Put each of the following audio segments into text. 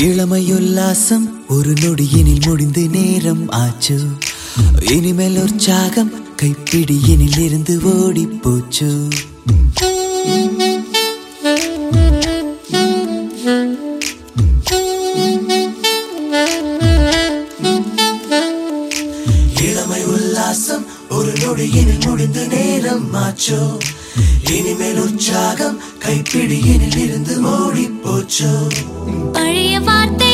இளமையுல்லாசம் ஒரு நொடியினில் முடிந்து நேரம் ஆச்சு. இனிமேல் உற்சாகம் கைப்பிடியினில் இருந்து ஓடி போச்சு இளமை உல்லாசம் ஒரு நொடியினில் முடிந்து நேரம் ஆச்சோ. இனிமேல் உற்சாகம் கைப்பிடியினில் இருந்து ஓடி போச்சோ பழைய வார்த்தை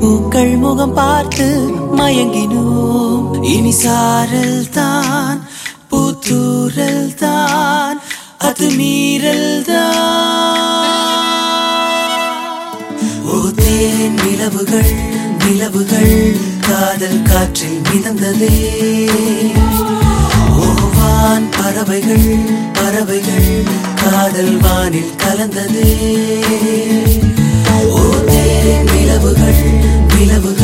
பூக்கள் முகம் பார்த்து மயங்கினோம் இனி சாரல் தான் பூத்தூரல் தான் அது மீறல் தான் நிலவுகள் நிலவுகள் காதல் காற்றில் மிதந்ததே. ஓவான் பறவைகள் பறவைகள் காதல் வானில் கலந்ததே. ஓ தேன் நிலவுகள் நிலவுகள்